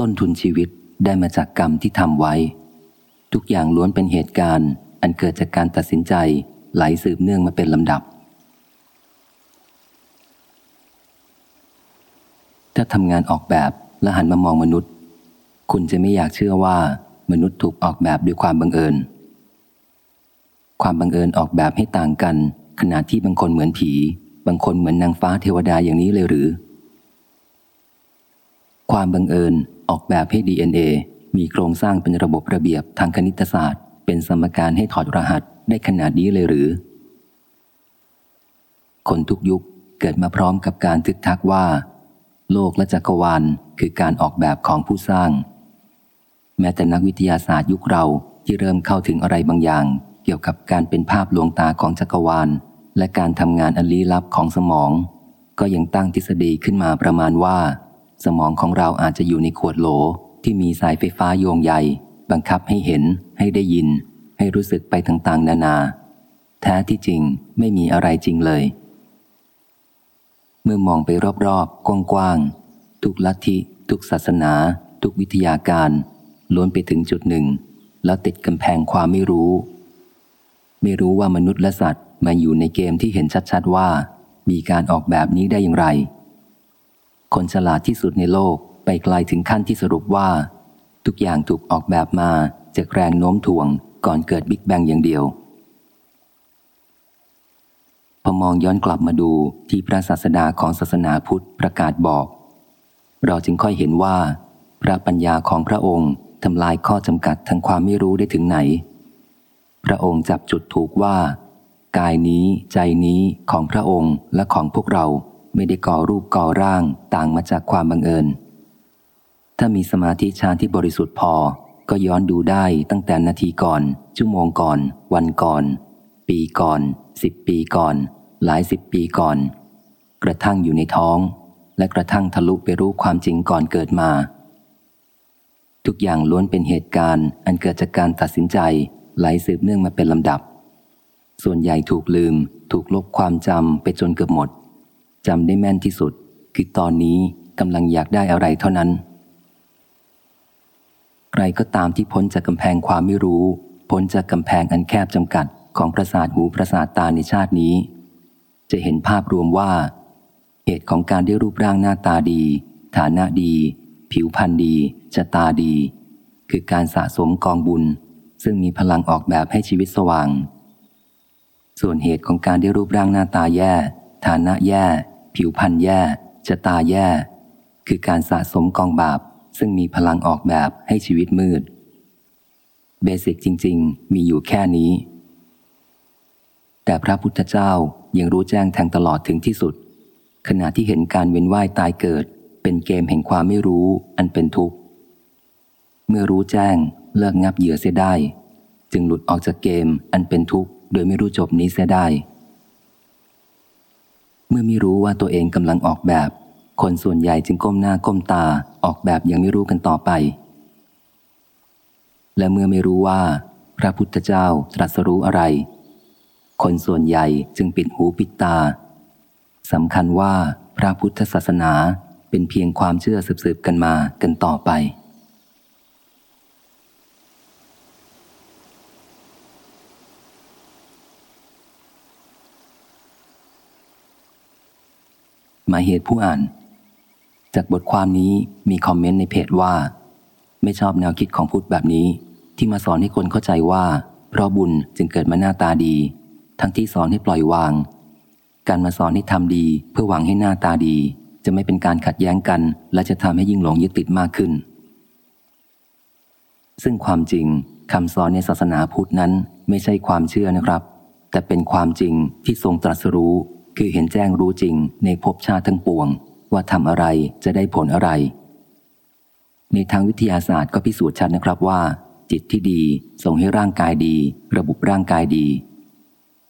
ต้นทุนชีวิตได้มาจากกรรมที่ทำไว้ ทุกอย่างล้วนเป็นเหตุการณ์ อันเกิดจากการตัดสินใจไหลสืบเนื่องมาเป็นลำดับ ถ้าทำงานออกแบบและหันมามองมนุษย์ คุณจะไม่อยากเชื่อว่ามนุษย์ถูกออกแบบด้วยความบังเอิญ ความบังเอิญออกแบบให้ต่างกัน ขณะที่บางคนเหมือนผี บางคนเหมือนนางฟ้าเทวดาอย่างนี้เลยหรือ ความบังเอิญ ออกแบบให้ DNA มีโครงสร้างเป็นระบบระเบียบทางคณิตศาสตร์ เป็นสมการให้ถอดรหัสได้ขนาดนี้เลยหรือ คนทุกยุคเกิดมาพร้อมกับการทึกทักว่า โลกและจักรวาลคือการออกแบบของผู้สร้าง แม้แต่นักวิทยาศาสตร์ยุคเราที่เริ่มเข้าถึงอะไรบางอย่าง เกี่ยวกับการเป็นภาพลวงตาของจักรวาล และการทำงานอันลี้ลับของสมอง ก็ยังตั้งทฤษฎีขึ้นมาประมาณว่า สมองของเราอาจจะอยู่ในขวดโหลที่มีสายไฟฟ้าโยงใหญ่บังคับให้เห็น ให้ได้ยิน ให้รู้สึกไปต่างๆ นานา แท้ที่จริงไม่มีอะไรจริงเลย เมื่อมองไปรอบๆ กว้างๆ ทุกลัทธิ ทุกศาสนา ทุกวิทยาการล้วนไปถึงจุดหนึ่ง แล้วติดกำแพงความไม่รู้ ไม่รู้ว่ามนุษย์และสัตว์มาอยู่ในเกมที่เห็นชัดๆว่า มีการออกแบบนี้ได้อย่างไร คนฉลาดที่สุดในโลกไปไกลถึงขั้นที่สรุปว่า ทุกอย่างถูกออกแบบมาจากแรงโน้มถ่วงก่อนเกิดบิ๊กแบงอย่างเดียว พอมองย้อนกลับมาดูที่พระศาสดาของศาสนาพุทธประกาศบอก เราจึงค่อยเห็นว่า พระปัญญาของพระองค์ทำลายข้อจำกัดทางความไม่รู้ได้ถึงไหน พระองค์จับจุดถูกว่า กายนี้ใจนี้ของพระองค์และของพวกเรา ไม่ได้ก่อรูปก่อร่างต่างมาจากความบังเอิญ ถ้ามีสมาธิฌานที่บริสุทธิ์พอ ก็ย้อนดูได้ตั้งแต่นาทีก่อน ชั่วโมงก่อน วันก่อน ปีก่อนสิบปีก่อน หลายสิบปีก่อน กระทั่งอยู่ในท้อง และกระทั่งทะลุไปรู้ความจริงก่อนเกิดมา ทุกอย่างล้วนเป็นเหตุการณ์ อันเกิดจากการตัดสินใจไหลสืบเนื่องมาเป็นลำดับ ส่วนใหญ่ถูกลืม ถูกลบความจำไปจนเกือบหมด จำได้แม่นที่สุด คือตอนนี้กำลังอยากได้อะไรเท่านั้น ใครก็ตามที่พ้นจากกำแพงความไม่รู้ พ้นจากกำแพงอันแคบจำกัดของประสาทหูประสาทตาในชาตินี้ จะเห็นภาพรวมว่า เหตุของการได้รูปร่างหน้าตาดี ฐานะดี ผิวพรรณดีชะตาดี คือการสะสมกองบุญ ซึ่งมีพลังออกแบบให้ชีวิตสว่าง ส่วนเหตุของการได้รูปร่างหน้าตาแย่ ฐานะแย่ ผิวพรรณแย่ชะตาแย่ คือการสะสมกองบาป ซึ่งมีพลังออกแบบให้ชีวิตมืด เบสิกจริง ๆ มีอยู่แค่นี้ แต่พระพุทธเจ้ายังรู้แจ้งแทงตลอดถึงที่สุด ขณะที่เห็นการเวียนว่ายตายเกิด เป็นเกมแห่งความไม่รู้อันเป็นทุกข์ เมื่อรู้แจ้งเลิกงับเหยื่อเสียได้ จึงหลุดออกจากเกมอันเป็นทุกข์โดยไม่รู้จบนี้เสียได้ เมื่อไม่รู้ว่าตัวเองกำลังออกแบบ คนส่วนใหญ่จึงก้มหน้าก้มตาออกแบบอย่างไม่รู้กันต่อไป และเมื่อไม่รู้ว่า พระพุทธเจ้าตรัสรู้อะไร คนส่วนใหญ่จึงปิดหูปิดตาสำคัญว่าพระพุทธศาสนาเป็นเพียงความเชื่อสืบๆกันมากันต่อไป หมายเหตุผู้อ่าน จากบทความนี้มีคอมเมนต์ในเพจว่า ไม่ชอบแนวคิดของพุทธแบบนี้ ที่มาสอนให้คนเข้าใจว่า เพราะบุญจึงเกิดมาหน้าตาดี ทั้งที่สอนให้ปล่อยวาง การมาสอนให้ทำดีเพื่อหวังให้หน้าตาดี จะไม่เป็นการขัดแย้งกัน และจะทำให้ยิ่งหลงยึดติดมากขึ้น ซึ่งความจริงคำสอนในศาสนาพุทธนั้นไม่ใช่ความเชื่อนะครับ แต่เป็นความจริงที่ทรงตรัสรู้ คือเห็นแจ้งรู้จริงในภพชาติทั้งปวง ว่าทำอะไรจะได้ผลอะไร ในทางวิทยาศาสตร์ก็พิสูจน์ชัดนะครับว่า จิตที่ดีส่งให้ร่างกายดี ระบบร่างกายดี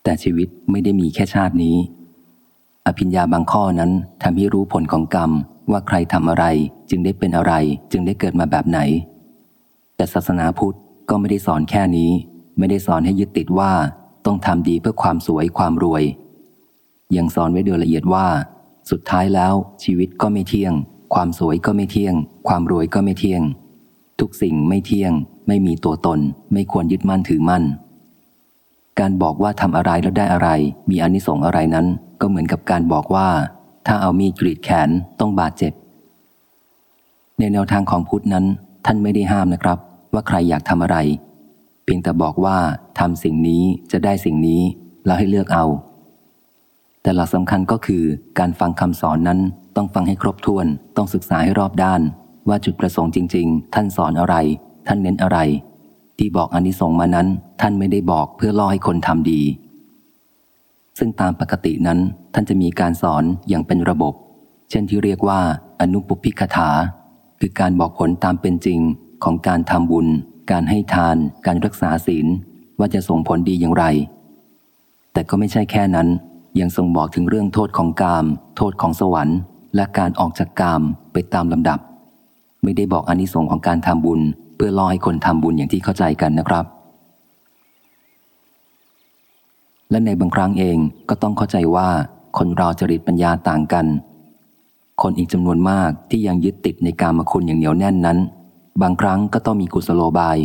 แต่ชีวิตไม่ได้มีแค่ชาตินี้ อภิญญาบางข้อนั้นทำให้รู้ผลของกรรมว่าใครทำอะไรจึงได้เป็นอะไรจึงได้เกิดมาแบบไหน แต่ศาสนาพุทธก็ไม่ได้สอนแค่นี้ ไม่ได้สอนให้ยึดติดว่าต้องทำดีเพื่อความสวยความรวย ยังสอนไว้โดยละเอียดว่า สุดท้ายแล้ว ชีวิตก็ไม่เที่ยง ความสวยก็ไม่เที่ยง ความรวยก็ไม่เที่ยง ทุกสิ่งไม่เที่ยง ไม่มีตัวตน ไม่ควรยึดมั่นถือมั่น การบอกว่าทำอะไรแล้วได้อะไร มีอนิสงส์อะไรนั้น ก็เหมือนกับการบอกว่า ถ้าเอามีดกรีดแขนต้องบาดเจ็บ ในแนวทางของพุทธนั้น ท่านไม่ได้ห้ามนะครับ ว่าใครอยากทำอะไร เพียงแต่บอกว่าทำสิ่งนี้จะได้สิ่งนี้แล้วให้เลือกเอา แต่หลักสำคัญก็คือการฟังคำสอนนั้นต้องฟังให้ครบถ้วน ต้องศึกษาให้รอบด้าน ว่าจุดประสงค์จริง ๆ ท่านสอนอะไร ท่านเน้นอะไร ที่บอกอนนิสงส์มานั้น ท่านไม่ได้บอกเพื่อล่อให้คนทำดี ซึ่งตามปกตินั้นท่านจะมีการสอนอย่างเป็นระบบ เช่นที่เรียกว่าอนุปปิกถา คือการบอกผลตามเป็นจริงของการทำบุญ การให้ทาน การรักษาศีล ว่าจะส่งผลดีอย่างไร แต่ก็ไม่ใช่แค่นั้น ยังทรงบอกถึงเรื่องโทษของกาม โทษของสวรรค์ และการออกจากกามไปตามลำดับ ไม่ได้บอกอนิสงค์ของการทำบุญ เพื่อล่อให้คนทำบุญอย่างที่เข้าใจกันนะครับ และในบางครั้งเองก็ต้องเข้าใจว่าคนเราจริตปัญญาต่างกัน คนอีกจำนวนมากที่ยังยึดติดในการมคุณอย่างเหนียวแน่นนั้น บางครั้งก็ต้องมีกุศโลบาย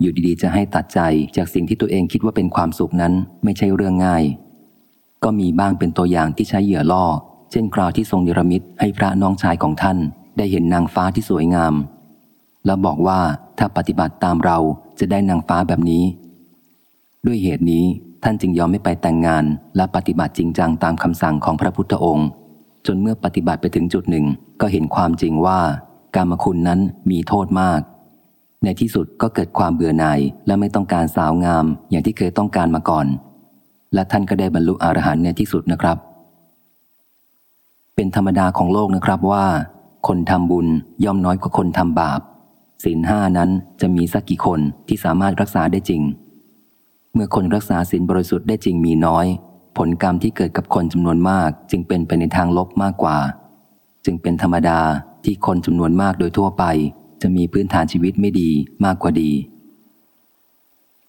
อยู่ดีๆ จะให้ตัดใจจากสิ่งที่ตัวเองคิดว่าเป็นความสุขนั้นไม่ใช่เรื่องง่าย ก็มีบ้างเป็นตัวอย่างที่ใช้เหยื่อล่อ เช่นคราวที่ทรงเนรมิตให้พระน้องชายของท่าน ได้เห็นนางฟ้าที่สวยงาม แล้วบอกว่าถ้าปฏิบัติตามเราจะได้นางฟ้าแบบนี้ ด้วยเหตุนี้ท่านจึงยอมไม่ไปแต่งงานและปฏิบัติจริงจังตามคำสั่งของพระพุทธองค์ จนเมื่อปฏิบัติไปถึงจุดหนึ่ง ก็เห็นความจริงว่าการมคุณนั้นมีโทษมาก ในที่สุดก็เกิดความเบื่อหน่ายและไม่ต้องการสาวงามอย่างที่เคยต้องการมาก่อน และท่านก็ได้บรรลุอรหันต์ในที่สุดนะครับ เป็นธรรมดาของโลกนะครับว่า คนทำบุญย่อมน้อยกว่าคนทำบาปศีลห้านั้นจะมีสักกี่คนที่สามารถรักษาได้จริง เมื่อคนรักษาศีลบริสุทธิ์ได้จริงมีน้อย ผลกรรมที่เกิดกับคนจำนวนมาก จึงเป็นไปในทางลบมากกว่า จึงเป็นธรรมดาที่คนจำนวนมากโดยทั่วไป จะมีพื้นฐานชีวิตไม่ดีมากกว่าดี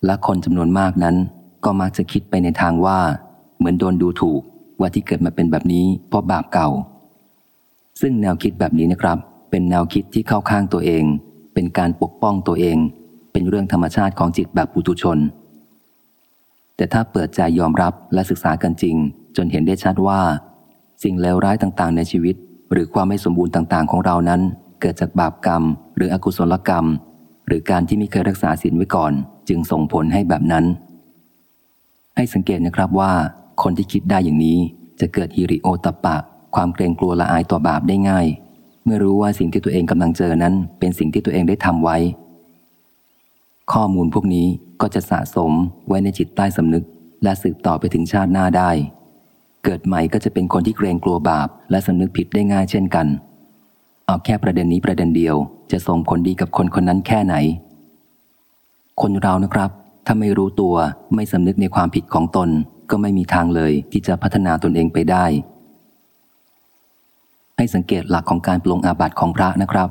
และคนจำนวนมากนั้น ก็มักจะคิดไปในทางว่า เหมือนโดนดูถูกว่าที่เกิดมาเป็นแบบนี้เพราะบาปเก่า ซึ่งแนวคิดแบบนี้นะครับ เป็นแนวคิดที่เข้าข้างตัวเอง เป็นการปกป้องตัวเอง เป็นเรื่องธรรมชาติของจิตแบบปุถุชน แต่ถ้าเปิดใจยอมรับและศึกษากันจริง จนเห็นได้ชัดว่า สิ่งเลวร้ายต่างๆ ในชีวิต หรือความไม่สมบูรณ์ต่างๆ ของเรานั้น เกิดจากบาปกรรม หรืออกุศลกรรม หรือการที่ไม่เคยรักษาศีลไว้ก่อน จึงส่งผลให้แบบนั้น ให้สังเกตนะครับว่าคนที่คิดได้อย่างนี้จะเกิดฮิริโอตปะ ความเกรงกลัวละอายต่อบาปได้ง่าย เมื่อรู้ว่าสิ่งที่ตัวเองกำลังเจอนั้น เป็นสิ่งที่ตัวเองได้ทำไว้ ข้อมูลพวกนี้ก็จะสะสมไว้ในจิตใต้สำนึก และสืบต่อไปถึงชาติหน้าได้ เกิดใหม่ก็จะเป็นคนที่เกรงกลัวบาป และสำนึกผิดได้ง่ายเช่นกัน เอาแค่ประเด็นนี้ประเด็นเดียว จะส่งผลดีกับคนคนนั้นแค่ไหน คนเรานะครับ ถ้าไม่รู้ตัวไม่สำนึกในความผิดของตนก็ไม่มีทางเลยที่จะพัฒนาตนเองไปได้ ให้สังเกตหลักของการปลงอาบัติของพระนะครับ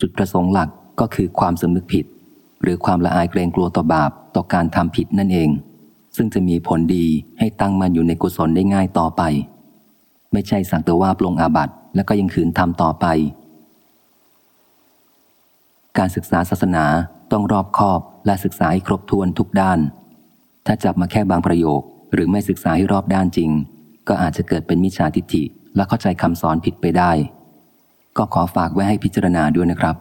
จุดประสงค์หลักก็คือความสำนึกผิด หรือความละอายเกรงกลัวต่อบาปต่อการทำผิดนั่นเอง ซึ่งจะมีผลดีให้ตั้งมันอยู่ในกุศลได้ง่ายต่อไป ไม่ใช่สักแต่ว่าปลงอาบัติแล้วก็ยังขืนทำต่อไป การศึกษาศาสนาต้องรอบคอบ และศึกษาให้ครบถ้วนทุกด้าน ถ้าจับมาแค่บางประโยค หรือไม่ศึกษาให้รอบด้านจริง ก็อาจจะเกิดเป็นมิจฉาทิฏฐิและเข้าใจคำสอนผิดไปได้ ก็ขอฝากไว้ให้พิจารณาด้วยนะครับ